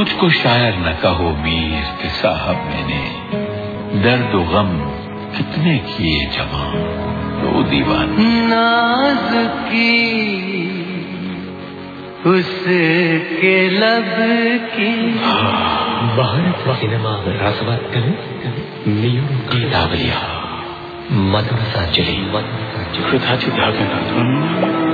مجھ کو شاعر نہ کہو میر کے صاحب میں نے درد و غم کتنے کیے جمع رو دیوان۔ ناز کی اس کے لب کی۔ باہر سینما راسبات کریں نیو کی داغیا مدرسہ چلی مدرسہ چلی خدا چی دھاگے۔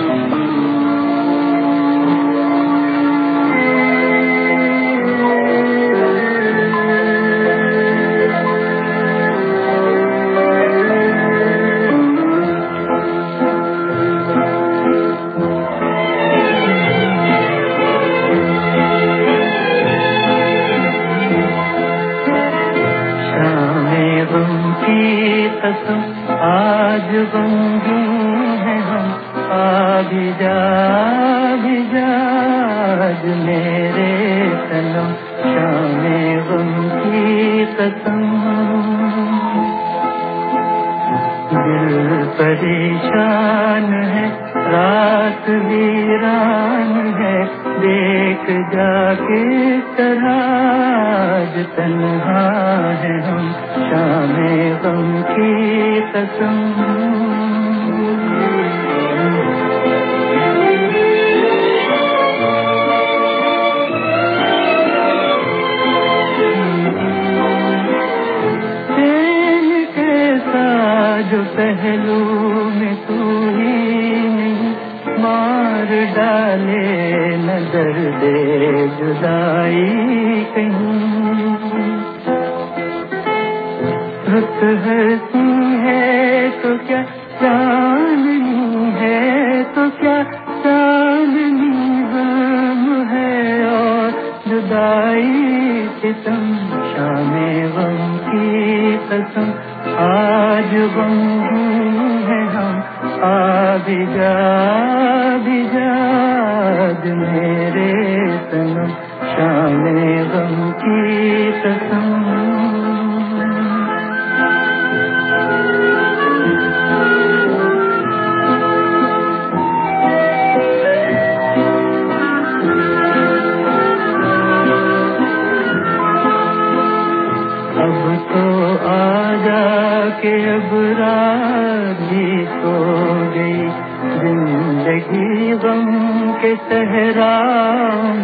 سکوں جو پہلو زندگی غم کے صحرا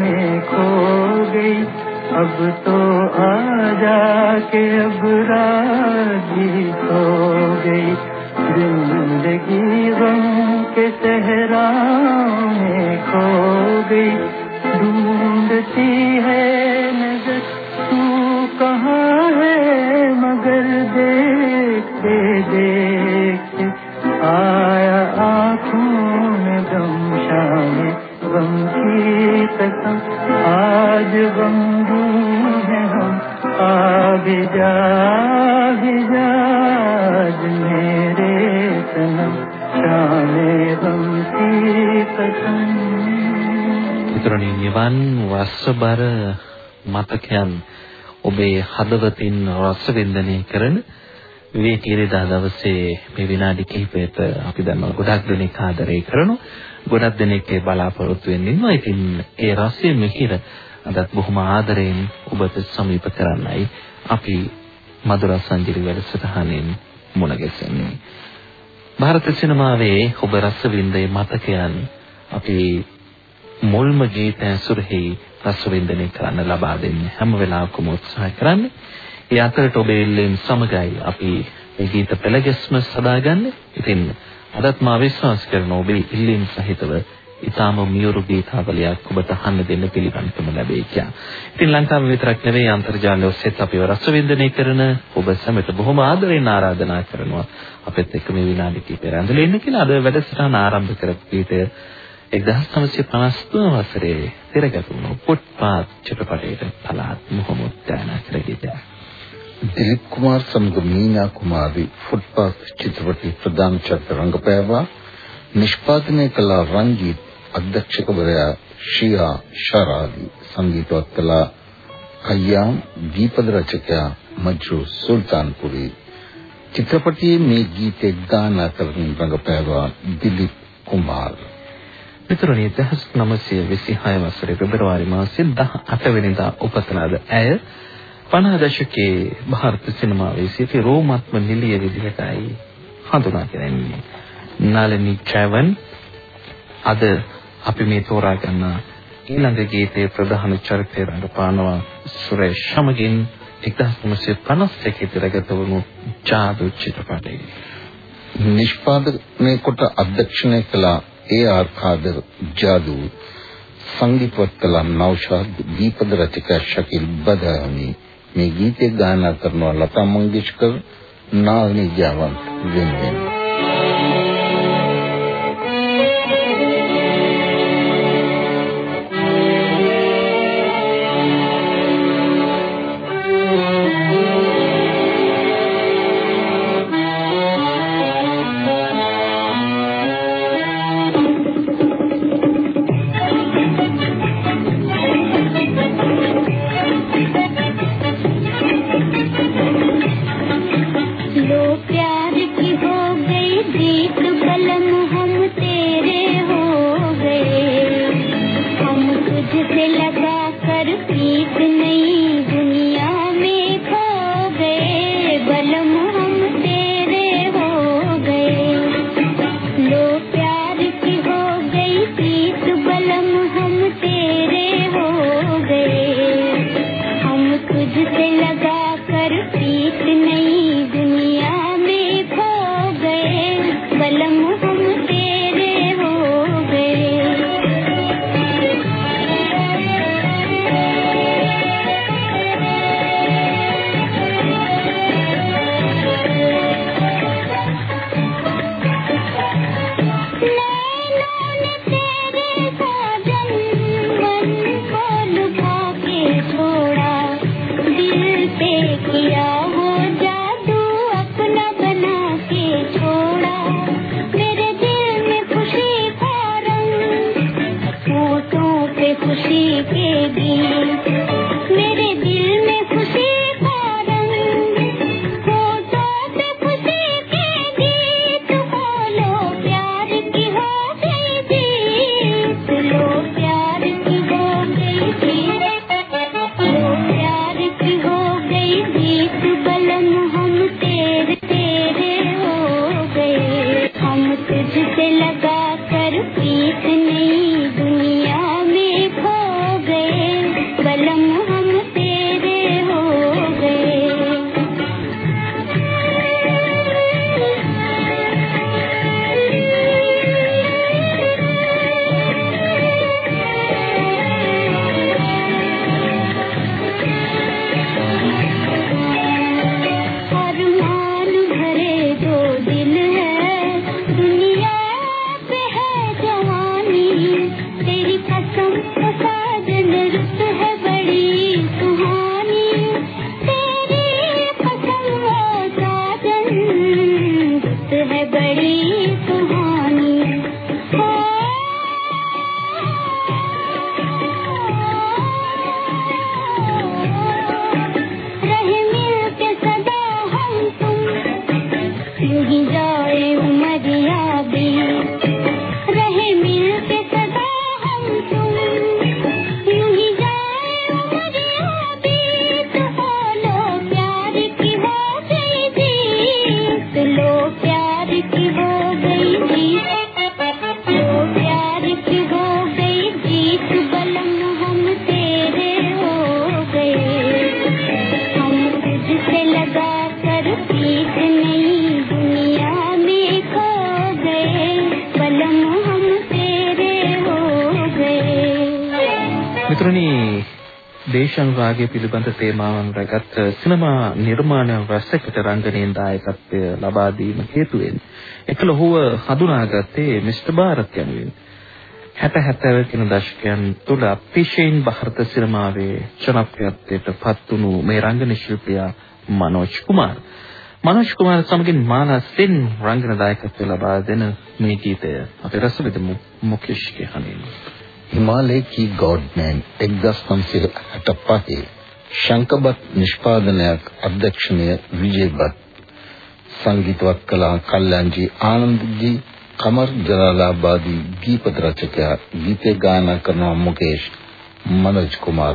میں کھو گئی۔ اب تو آ جا کے اب راضی ہو گئی۔ زندگی غم کے صحرا میں کھو گئی۔ මිතුරනි නිවන් වස්සබර මතකයන් ඔබේ හදවතින් රස වින්දනය කරන විවේකීරදා දවසේ මේ විනාඩි කිහිපයට අපි දන්නවා ගොඩක් දෙනෙක් ආදරය කරනවා. ගොඩක් දෙනෙක් ඒ බලාපොරොත්තු වෙන්න ඉන්නවා. ඉතින් ඒ රසය මිහිර අදත් බොහොම ආදරයෙන් ඔබට සමීප කරන්නයි අපි මధుර සංජීවි වැඩසටහනෙන් මුණ ගැසෙන්නේ. ಭಾರತ සිනමාවේ ඔබ රසවින්දේ මතකයන් අපි මුල්ම ගීත ඇසුරෙහි රසවින්දනය කරන්න ලබා දෙන්නේ හැම වෙලාවකම උත්සාහ කරන්නේ. ඒ අතරට ඔබ එල්ලෙන් සමගයි අපි මේ ගීත පෙළගැස්ම සදාගන්නේ. ඉතින් අදත් මා විශ්වාස කරන ඔබේ ඉල්ලීම් සහිතව ඊටාම මියුරු ගීතාවලියක් ඔබට අහන්න දෙන්න පිළිගන්නකම ලැබෙයි කියලා. ඉතින් ලංකාවේ විතරක් නෙවෙයි අන්තර්ජාලය ඔස්සේත් අපිව රස වින්දනය කරන ඔබ සැමට බොහොම ආදරෙන් ආරාධනා කරනවා. අපිත් එක්ක මේ විනාඩි කිහිපය රැඳලා ඉන්න කියලා අද වැඩසටහන ආරම්භ කරපු ගීතය 1953 වසරේ තිරගතුණු පුට්පාත් චිත්‍රපටයේ පළාත් මොහොමුත් ගායනා කර ගීතයක්. දිලිප් කුමාර් සමග මීනා කුමාරි ෆුට්පාත් චිත්‍රපටයේ ප්‍රධාන චරිත රංගපෑවා නිෂ්පාදනය කළ රංජීත් අධ්‍යක්ෂකවරයා ශියා ශරාදි සංගීතවත් කළ කයම් දීපද රචකයා මජ්රු සුල්තාන්පුරි චිත්‍රපටයේ මේ ගීතය ගායනා කරමින් රංගපෑවා දිලිප් කුමාර් මිතුරනි 1926 වසරේ පෙබරවාරි මාසයේ 18 වෙනිදා උපත ලද ඇය 50 දශකයේ ಭಾರತ සිනමාවේ සිටි රෝමාත්ම නිලිය විදිහටයි හඳුනාගෙන ඉන්නේ. නලනි ට්‍රැවන් අද අපි මේ තෝරා ගන්න ඊළඟ ගීතයේ ප්‍රධාන චරිතය රඟපානවා සුරේෂ් සමගින් 1951 තිරගත වුණු ජාදු චිත්‍රපටයේ. නිෂ්පාදනය කොට අධ්‍යක්ෂණය කළ ඒ ආර් කාදර් ජාදු සංගීතවත් කළ නෞෂාද් දීපද රචක ශකීල් බදාමි මේ ගීතය ගායනා කරනවා ලතා මංගেশකර් නාවනි ජාවන්ත් වෙනුවෙන්. දේශානුරාගය පිළිබඳ තේමාවන් රැගත් සිනමා නිර්මාණ රසයකට රංගනයෙන් දායකත්වය ලබා දීම හේතුවෙන් එකල ඔහුව හඳුනාගත්තේ මිස්ටර් ಭಾರತ್ යනුවෙන් 60 70 කින දශකයන් තුල අපේශයෙන් ಭಾರತ සිනමාවේ ජනප්‍රියත්වයට පත්වුණු මේ රංගන ශිල්පියා මනෝජ් කුමාර් මනෝජ් කුමාර් සමගින් මාලා සෙන් රංගන දායකත්වය ලබා දෙන මේ ගීතය අපි ہمالیہ کی گاڈ مین ایک دستم سے شنکر بٹ ند ندی نے وجے بٹ، سنگیت کلا کلیا کمر جی، جلالابی گیپ رچ کیا گیتے گا کرنا مکیش، منوج کمار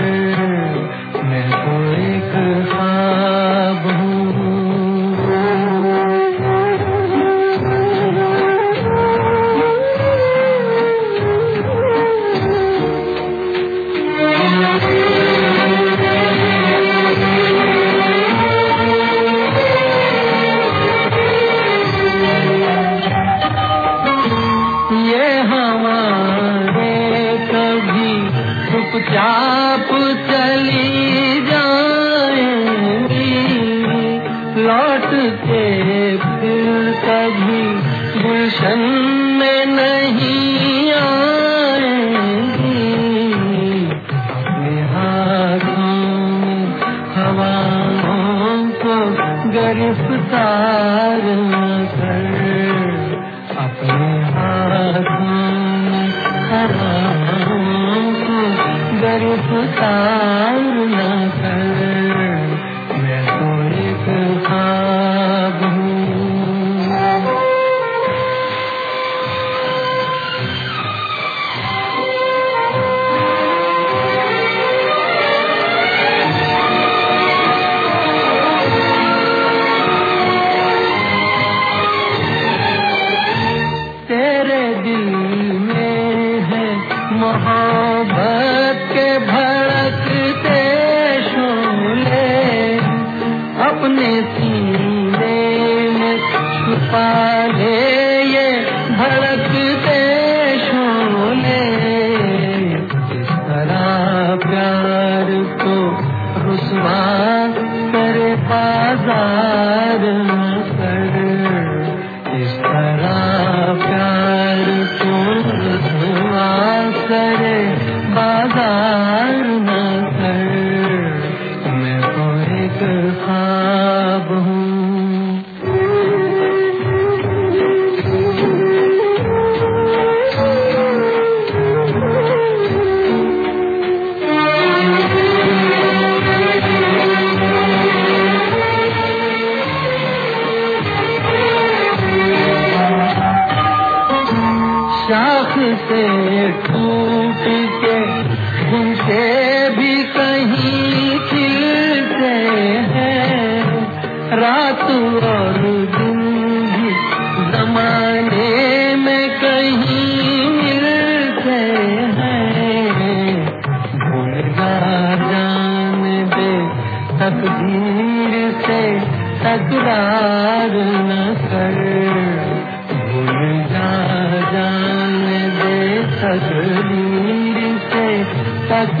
Yeah.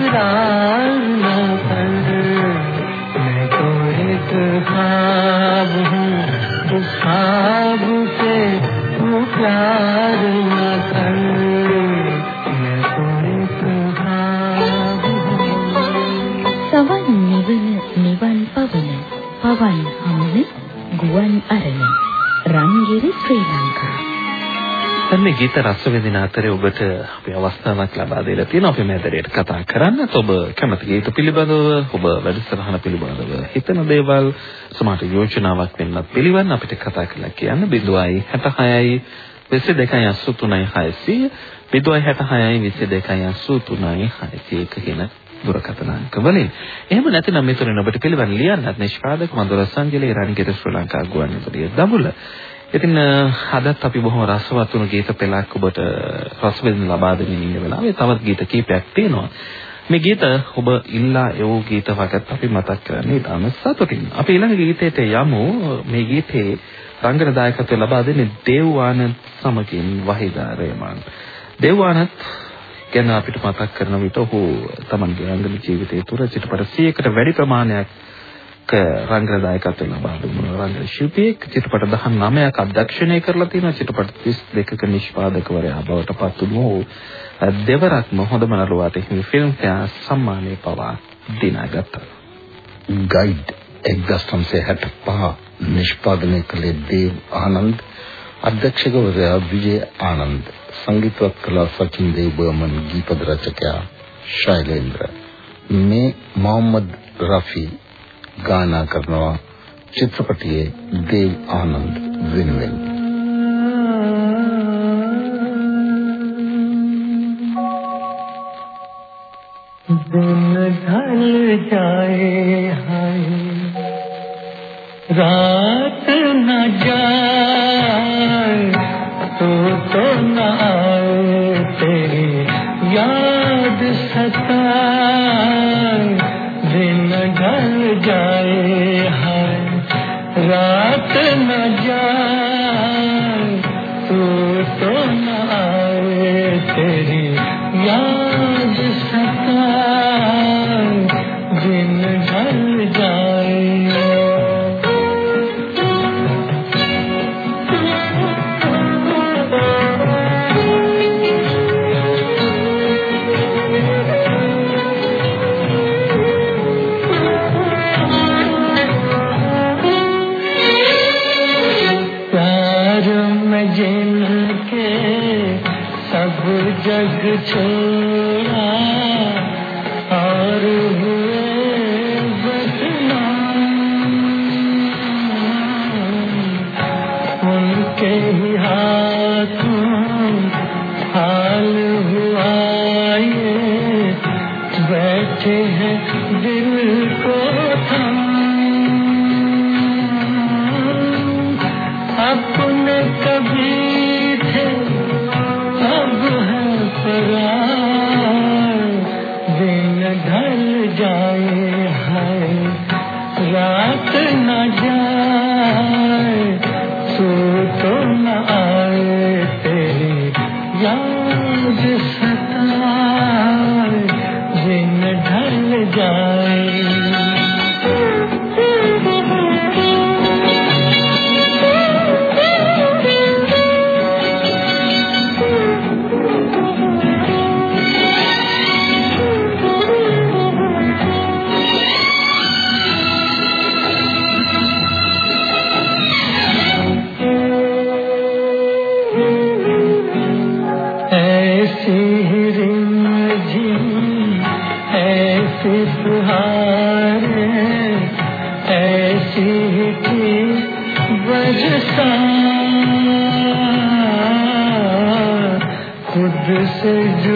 රස විඳමු මුකේෂ්ගේ හනින් හිමාලය කී ගෝඩ්මෑන් 1965 ශංකබත් නිෂ්පාදනයක් අධ්‍යක්ෂණය විජේබත් සංගීතවත් කලා කල්යන්ජී ආනන්දජී කමර් ජලාලාබාදී ගීත රචකයා ගීතේ ගායනා කරන මුකේෂ් මනෝජ් කුමාර් වෙනුවෙන් ගීත රස විඳින අතරේ ඔබට අපි අවස්ථාවක් ලබා දෙලා තියෙනවා. අපි මේදරයට කතා කරන්නත් ඔබ කැමති. ගීත පිළිබඳව ඔබ වැඩසටහන පිළිබඳව හිතන දේවල් සමහර යෝජනාවක් වෙන්නත් පිළිවන්. අපිට කතා කරලා කියන්න 066යි 2283යි 600 066යි 2283යි 601 කියන දුරකථන අංක වලින්. එහෙම නැතිනම් මෙතන ඔබට පිළිවන් ලියන්නත් නිෂ්පාදක මధుර සංජලේ රණිගෙත ශ්‍රී ලංකා ගුවන්විදුලිය දඹුල්ල ඉතින් අදත් අපි බොහොම රසවත් වුණු ගීත පෙළක් ඔබට රස විඳින්න ලබා දෙමින් ඉන්න වෙලාවේ තවත් ගීත කීපයක් තියෙනවා. මේ ගීත ඔබ ඉල්ලා එවූ ගීත වගත් අපි මතක් කරන්නේ ඉතාම සතුටින්. අපි ඊළඟ ගීතයට යමු. මේ ගීතේ රංගන දායකත්වය ලබා දෙන්නේ දේව් ආනන්ද සමගින් වහිදා රේමන්. දේව් ආනන්ද ගැන අපිට මතක් කරන විට ඔහු තමන්ගේ රංගන ජීවිතය තුළ චිත්‍රපට 100කට වැඩි ප්‍රමාණයක් රංගන දායකත්වය ලබා දුන්නා. රංගන ශිල්පියෙක් චිත්‍රපට 19ක් අධ්‍යක්ෂණය කරලා තියෙනවා. චිත්‍රපට 32ක නිෂ්පාදකවරයා බවට පත් වුණු දෙවරක්ම හොඳම නළුවාට හිමි ෆිල්ම් ෆෙයාර් සම්මානය පවා දිනාගත්තා. ගයිඩ් 1965 නිෂ්පාදනය කළේ දේව් ආනන්ද අධ්‍යක්ෂකවරයා විජය ආනන්ද සංගීතවත් කලා සචින් දේව් බර්මන් ගීපද රචකයා ශෛලේන්ද්‍ර මේ මොහම්මද් රෆී ගානා කරනවා චිත්‍රපටියේ دیو ආනන්ද වෙනුවෙන් دن ڈھل جائے ہائے۔ رات نہ جائے، تو تو نہ یاد ڈھل جائے ہر رات نہ رات نہ جائے سو تو نہ آئے تیری یاد سے۔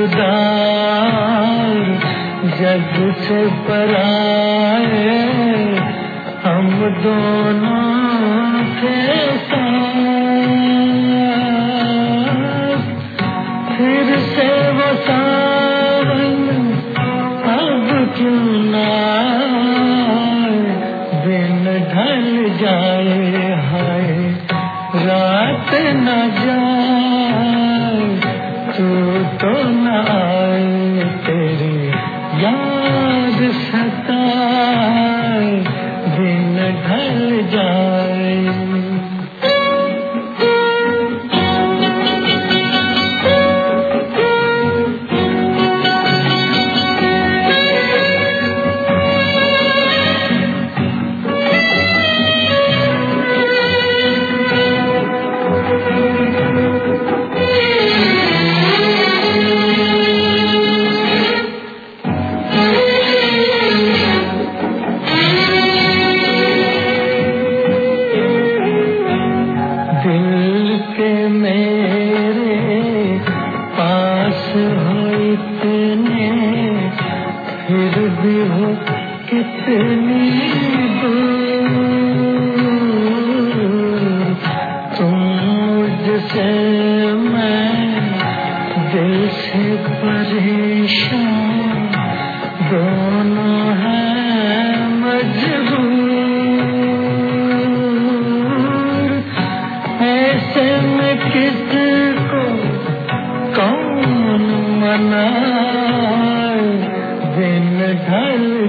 کردار جگ سے پرائے ہم دونوں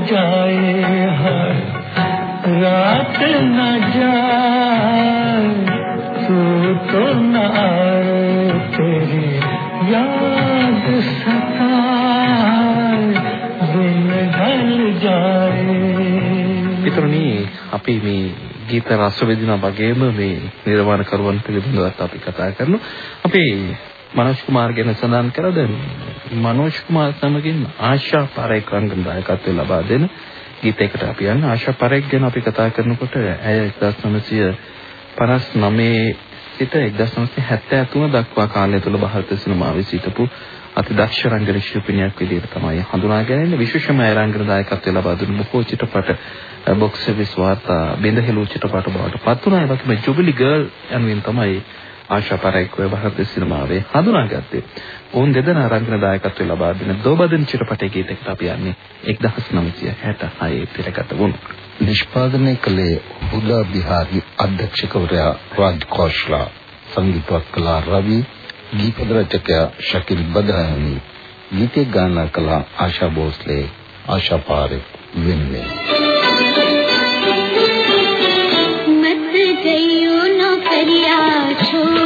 जाए हर रात न जाए तू तो न आए तेरी याद सताए दिन ढल जाए පිටරණී අපි මේ ගීත රස විඳිනා වගේම මේ නිර්මාණකරුවන් පිළිබඳව අපි කතා කරනවා. අපේ මනෝජ් කුමාර් ගැන සඳහන් කළා දැන් මනෝජ් කුමාර් සමගින් ආශා පාරේක රංගන දායකත්වය ලබා දෙන ගීතයකට අපි යන්නේ ආශා පාරේක ගැන අපි කතා කරනකොට ඇය 1959 සිට 1973 දක්වා කාලය තුල ಭಾರತ සිනමාවේ සිටපු අතිදක්ෂ රංගන ශිල්පිනියක් විදිහට තමයි හඳුනාගන්නේ විශේෂම ආය රංගන දායකත්වය ලබා දුන්නු බොහෝ චිත්‍රපට බොක්ස් සර්විස් වාර්තා බිඳහෙළු චිත්‍රපට බවට පත් වුණා ඒ වගේම ජුබිලි ගර්ල් යනුවෙන් තමයි ආශා පරයික්ව ಭಾರತ සිනමාවේ හඳුනාගත්තේ. ඔවුන් දෙදෙනා රංගන දායකත්වය ලබා දෙන දෝබදන් චිත්‍රපටයේ ගීතයකට අපි යන්නේ 1966 පෙරගත වුණු. නිෂ්පාදනය කළේ හුදා බිහාරි අධ්‍යක්ෂකවරයා රාජ් කෝෂ්ලා සංගීතවත් කලා රවි ගීත රචකයා ශකිල් බදානි ගීත ගායනා කළ ආශා භෝස්ලේ ආශා පාරේ වෙන්නේ Oh.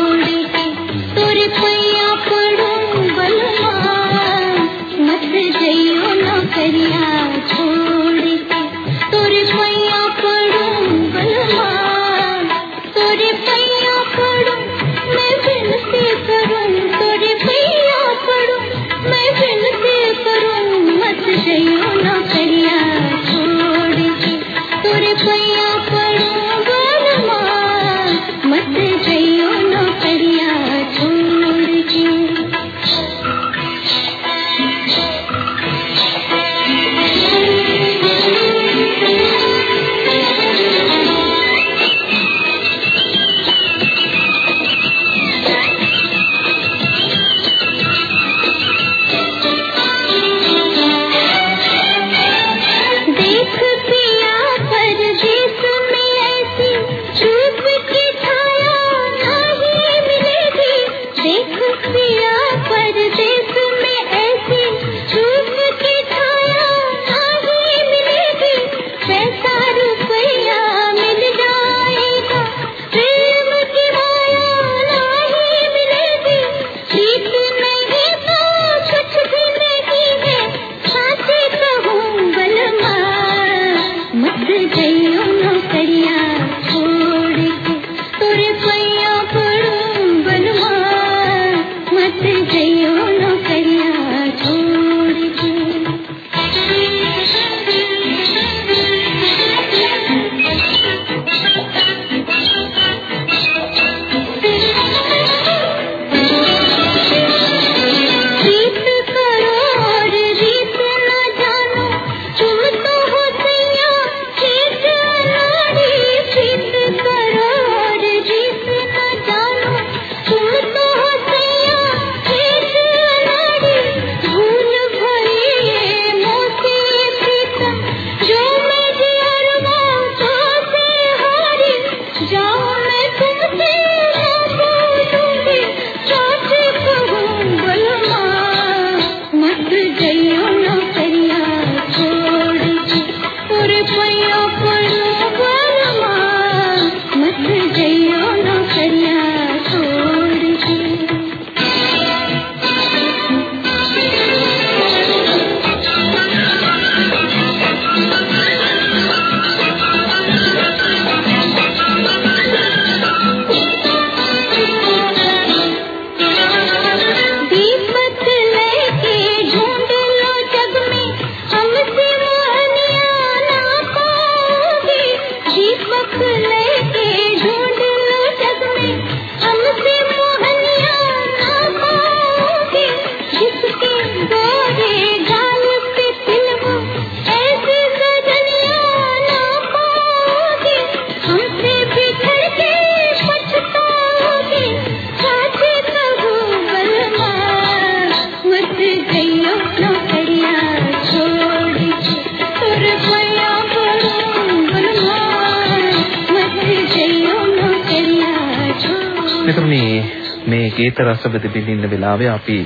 රස බෙදින්න වෙලාවේ අපි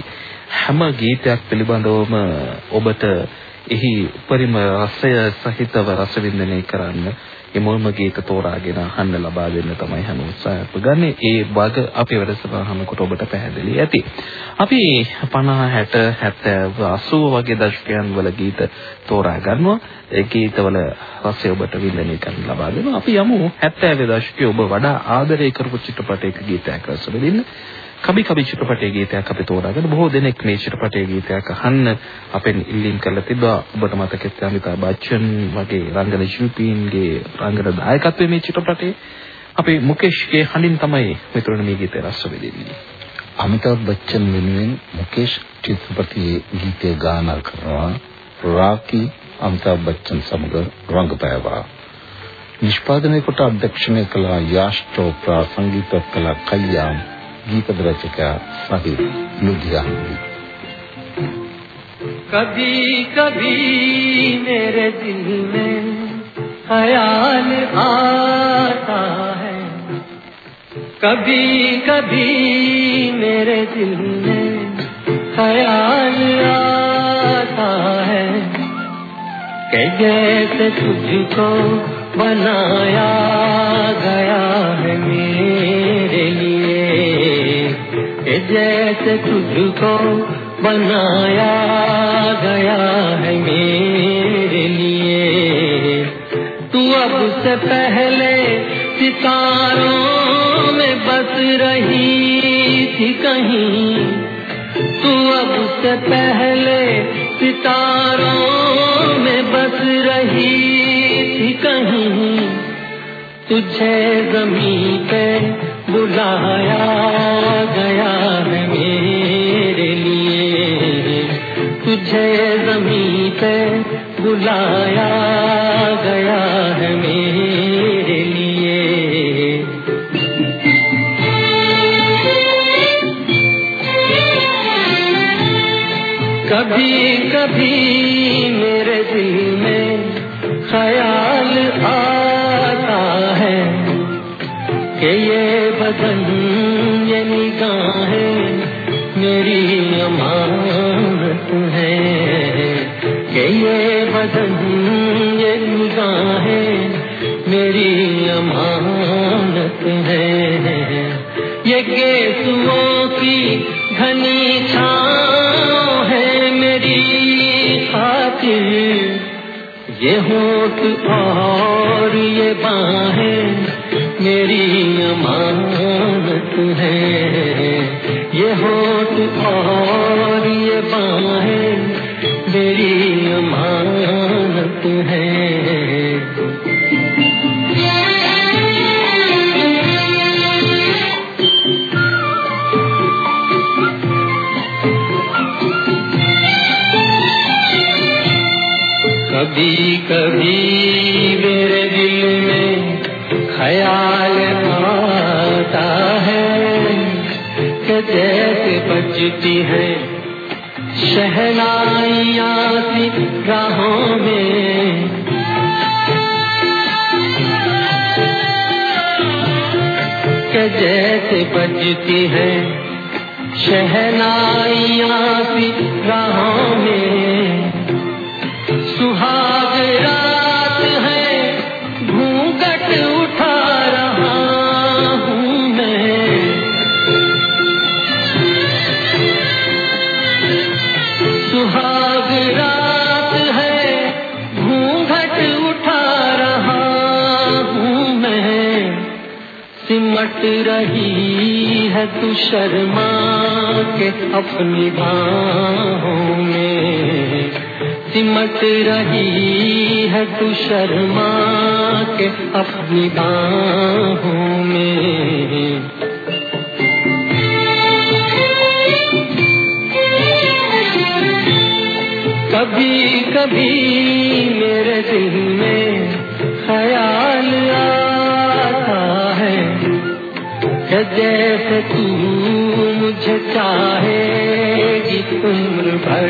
හැම ගීතයක් පිළිබඳවම ඔබට එහි උපරිම රසය සහිතව රස වින්දනය කරන්න ඒ මුල්ම ගීත තෝරාගෙන අහන්න ලබා දෙන්න තමයි හැම උත්සාහයක් ගන්නේ. ඒ වග අපේ වැඩසටහනකට ඔබට පැහැදිලි ඇති. අපි 50 60 70 80 වගේ දශකයන් වල ගීත තෝරා ගන්නවා. ඒ ගීතවල රසය ඔබට වින්දනය කරන්න ලබා දෙනවා. අපි යමු 70 දශකයේ ඔබ වඩා ආදරය කරපු චිත්‍රපටයක ගීතයක් රස විඳින්න. කබි කබි චිත්‍රපටයේ ගීතයක් අපි තෝරාගෙන බොහෝ දෙනෙක් මේ චිත්‍රපටයේ ගීතයක් අහන්න අපෙන් ඉල්ලීම් කරලා තිබ්බා. ඔබට මතකෙත් අමිතාබ් බච්චන් වගේ රංගන ශිල්පීන්ගේ රංගන දායකත්වයේ මේ චිත්‍රපටයේ අපි මුකේෂ්ගේ හඬින් තමයි මෙතන මේ ගීතය රස විඳින්නේ. අමිතාබ් බච්චන් වෙනුවෙන් මුකේෂ් චිත්‍රපටයේ ගීතය ගායනා කරනවා රාකි අමිතාබ් බච්චන් සමග රංගපෑවා. නිෂ්පාදනය කොට අධ්‍යක්ෂණය කළ යාෂ් චෝප්‍රා සංගීත කළ گیت رچکا صاحب لدھیانوی کبھی کبھی میرے دل میں خیال آتا ہے کبھی کبھی میرے دل میں خیال آتا ہے کہ جیسے تجھ کو بنایا گیا ہے میرے جیسے تجھ کو بنایا گیا ہے میرے لیے۔ تو اب سے پہلے ستاروں میں بس رہی تھی کہیں۔ تو اب سے پہلے ستاروں میں بس رہی تھی کہیں۔ تجھے زمین پہ بلایا گیا ہے میرے لیے۔ تجھے زمین پہ بلایا گیا ہے میرے لیے۔ کبھی کبھی اور یہ باہیں میری امانت ہے۔ یہ ہوٹ اور یہ باہیں میری امانت ہے۔ کبھی ملتی ہیں شہنائیاں کی راہوں میں۔ کہ جیسے بجتی ہیں شہنائیاں کی راہوں رہی ہے تو شرما کے اپنی باہوں میں۔ سمٹ رہی ہے تو شرما کے اپنی باہوں میں۔ کبھی کبھی میرے دل میں خیال آ جدیف تو مجھے چاہے گی عمر بھر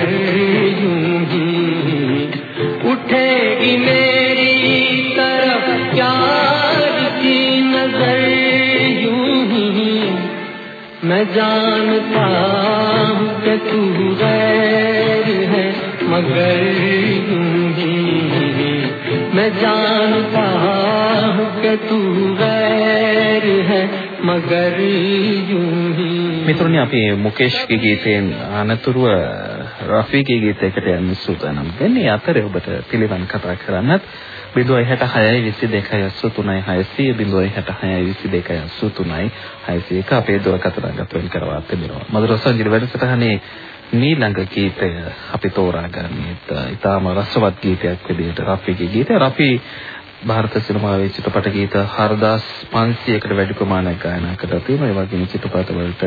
یوں ہی۔ اٹھے گی میری طرف پیار کی نظر یوں ہی۔ میں جانتا ہوں کہ تو غیر ہے مگر یوں ہی۔ میں جانتا ہوں کہ تو غیر ہے මිතුරුනි අපි මුකේෂ්ගේ ගීතයෙන් අනතුරුව රෆීගේ ගීතයකට යන්න සූදානම් වෙන්නේ. අතරේ ඔබට පිළිවන් කතා කරන්නත් 066 22 83 600 066 22 අපේ දුරකථන අගතවෙන් කරවා තිබෙනවා. මధుර සංගීත වැඩසටහනේ ඊළඟ ගීතය අපි තෝරාගන්නේ ඉතාම රසවත් ගීතයක් විදිහට රෆීගේ ගීතය. රෆී ಭಾರತ සිනමාවේ චිත්‍රපට ගීත 4500කට වැඩි ප්‍රමාණයක් ගායනා කරලා තියෙනවා. ඒ වගේම චිත්‍රපට වලට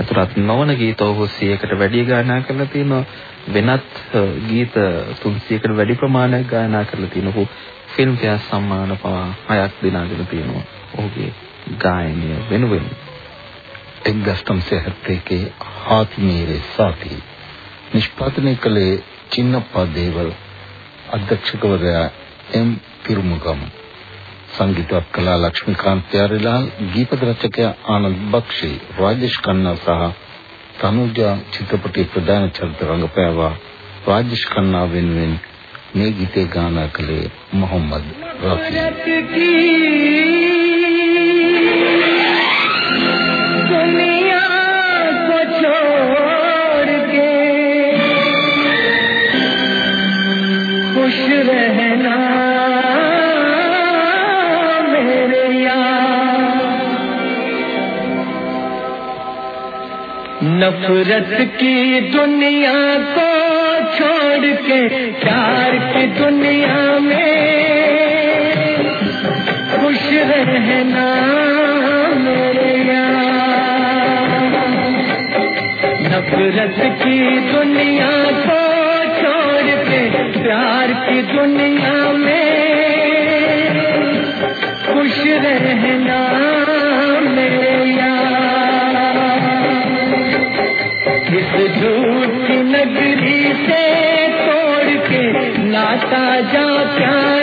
අතුරත් නොවන ගීත ඔහු 100කට වැඩි ගායනා කරලා තියෙනවා. වෙනත් ගීත 300කට වැඩි ප්‍රමාණයක් ගායනා කරලා තියෙනවා. ඔහු ෆිල්ම්ෆෙයාර් සම්මාන පවා හයක් දිනාගෙන තියෙනවා. ඔහුගේ ගායනය වෙනුවෙන් 1971 ආති මේරේ සාති නිෂ්පාදනය කළේ චින්නප්පා දේවල් අධ්‍යක්ෂකවරයා එම් පිරුමුගම්. සංගීතවත් කලා ලක්ෂ්මීකාන්ත යාරිලාල් ගීත රචකයා ආනන්ද බක්ෂි රාජේෂ් කන්නා සහ තනුජා චිත්‍රපටයේ ප්‍රධාන චරිත රංගපෑවා රාජේෂ් කන්නා වෙනුවෙන් මේ ගීතේ ගායනා කළේ මොහම්මද් රෆී. نفرت کی دنیا کو چھوڑ کے پیار کی دنیا میں خوش رہنا میرے نفرت کی دنیا کو چھوڑ کے پیار کی دنیا میں خوش رہنا लाता जा प्यारे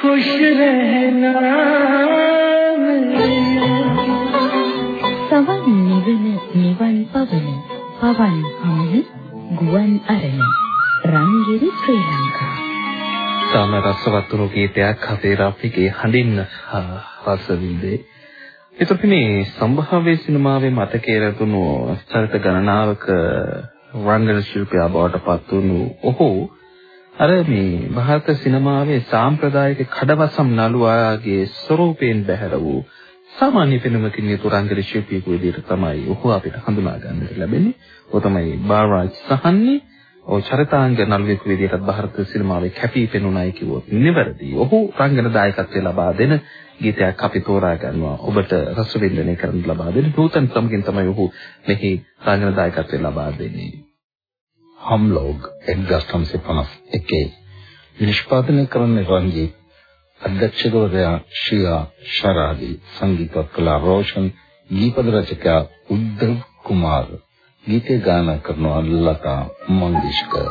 خوش رہنا سوال پا پاؤ گران තාම රසවත් වුණු ගීතයක් අපේ රාෆිගේ හඬින් රස විඳේ. ඒතරත් මේ සම්භාව්‍ය සිනමාවේ මතකයේ රැඳුණු චරිත ගණනාවක රංගන ශිල්පියා බවට පත් වුණු ඔහු අර මේ ಭಾರತ සිනමාවේ සාම්ප්‍රදායික කඩවසම් නළුවාගේ ස්වරූපයෙන් බැහැර වූ සාමාන්‍ය පෙනුමකින් යුතු රංගන ශිල්පියෙකු විදිහට තමයි ඔහු අපිට හඳුනා ගන්නට ලැබෙන්නේ. ඔහු තමයි බාරාජ් සහන්නේ. ඔය චරිතාංග නළුවෙකු විදිහට ಭಾರತ සිනමාවේ කැපී පෙනුණයි කිව්වොත් නිවැරදි. ඔහු රංගන දායකත්වය ලබා දෙන ගීතයක් අපි තෝරා ගන්නවා. ඔබට රසවින්දනය කරන්න ලබා දෙන නූතන සමගින් තමයි ඔහු මෙහි රංගන දායකත්වය ලබා දෙන්නේ. හම් ලෝග් 1951 නිෂ්පාදනය කරන්නේ රංජිත් අධ්‍යක්ෂකවරයා ශ්‍රියා ශරාදී සංගීතකලා රෝෂන් දීපද රචකයා උද්දව් කුමාර් ගීතේ ගායනා කරනවා ලතා මංගেশකර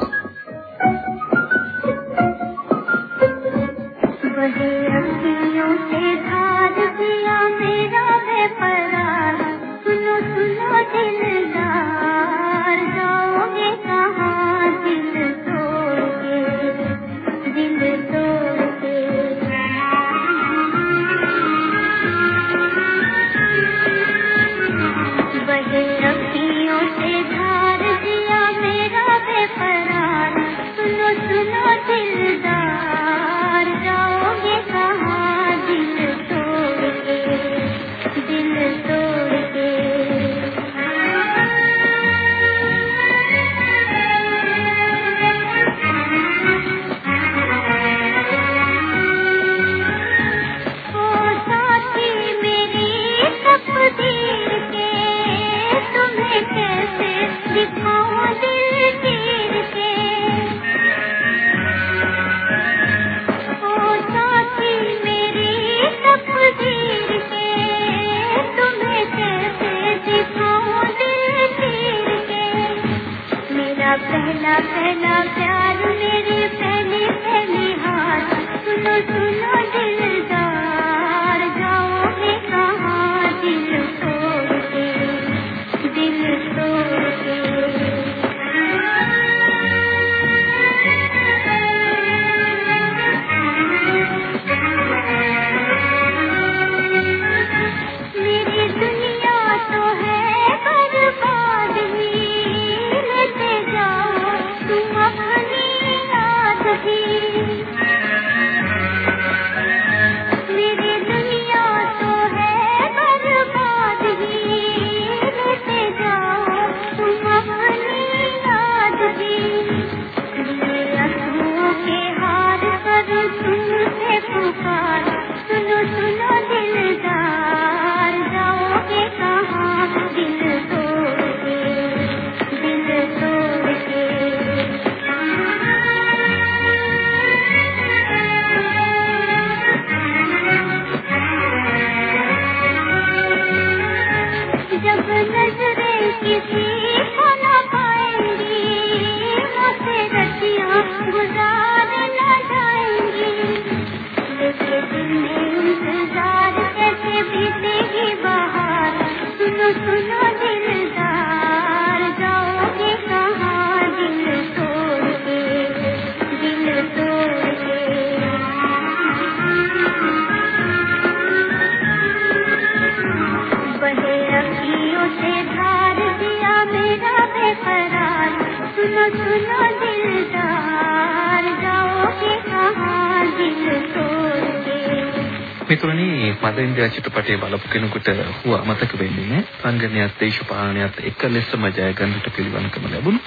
මිතුරනි මදින්ද්‍යා චිත්‍රපටයේ බලපු කෙනෙකුට හුව අමතක වෙන්නේ නැහැ. රංගනයත් දේශපාලනයත් එක ලෙසම ජය ගන්නට පිළිවන්කම ලැබුණු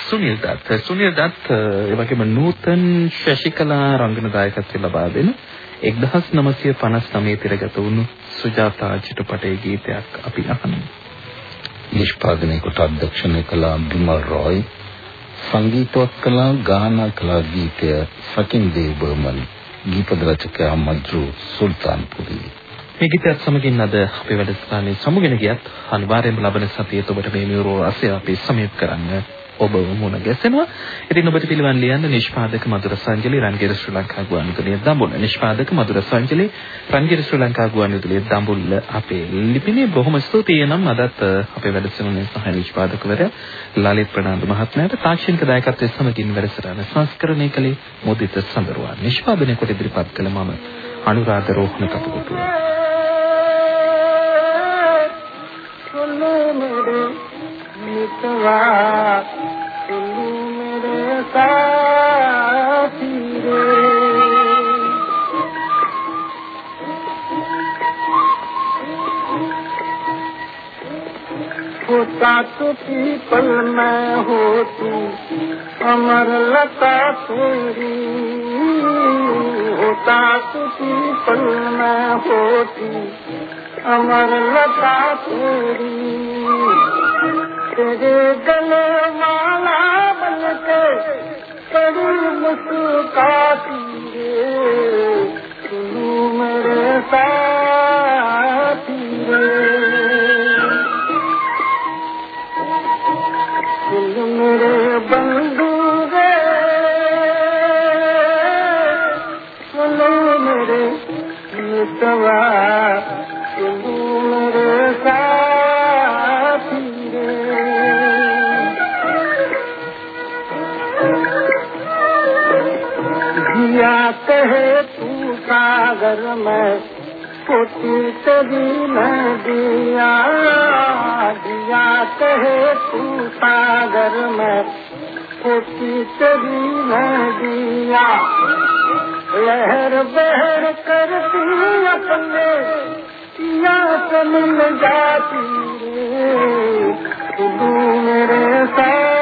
සුනිල් දත්. සුනිල් දත් ඒ වගේම නූතන් ශශිකලා රංගන දායකත්වය ලබා දෙන 1959 තිරගත වුණු සුජාතා චිත්‍රපටයේ ගීතයක් අපි අහමු. නිෂ්පාදනය කොට අධ්‍යක්ෂණය කළ බිමල් රොයි සංගීතවත් කලා ගායනා කලා ගීතය සකින් දේව බර්මන් ගීපද රචකයා මජ්රු සුල්තාන්පුරි මේ ගීතයත් සමගින් අද අපේ වැඩසටහනේ සමුගෙන ගියත් අනිවාර්යයෙන්ම ලබන සතියේ ඔබට මේ මියුරෝ රසය අපි සමීප කරන්න ඔබ මුණ ගැසෙනවා. ඉතින් ඔබට පිළිවන් ලියන්න නිෂ්පාදක මధుර සංජලි රන්ගිර ශ්‍රී ලංකා ගුවන්විදුලිය දඹුල්ල. නිෂ්පාදක මధుර සංජලි රන්ගිර ශ්‍රී ලංකා ගුවන්විදුලිය දඹුල්ල අපේ ලිපිනේ බොහොම ස්තුතියි නම් අදත් අපේ වැඩසටහනේ සහ නිෂ්පාදකවරයා ලලිත් ප්‍රනාන්දු මහත්මයාට තාක්ෂණික දායකත්වයේ සමගින් වැඩසටහන සංස්කරණය කළේ මොදිත සඳරුවා. නිෂ්පාදනය කොට ඉදිරිපත් කළ මම අනුරාධ රෝහණ میرے میرے ساتھی ہوتا تو پیپل میں ہوتی امر لتا سوری ہوتا تو پیپل میں ہوتی امر لتا سوری रे। गलमके करू मु सुकाते पाते बंदू रे ساگر میں پوتی تری میں دیا دیا کہے تو ساگر میں پوتی تری میں لہر بہر کرتی اپنے کیا سمل جاتی میرے ساتھ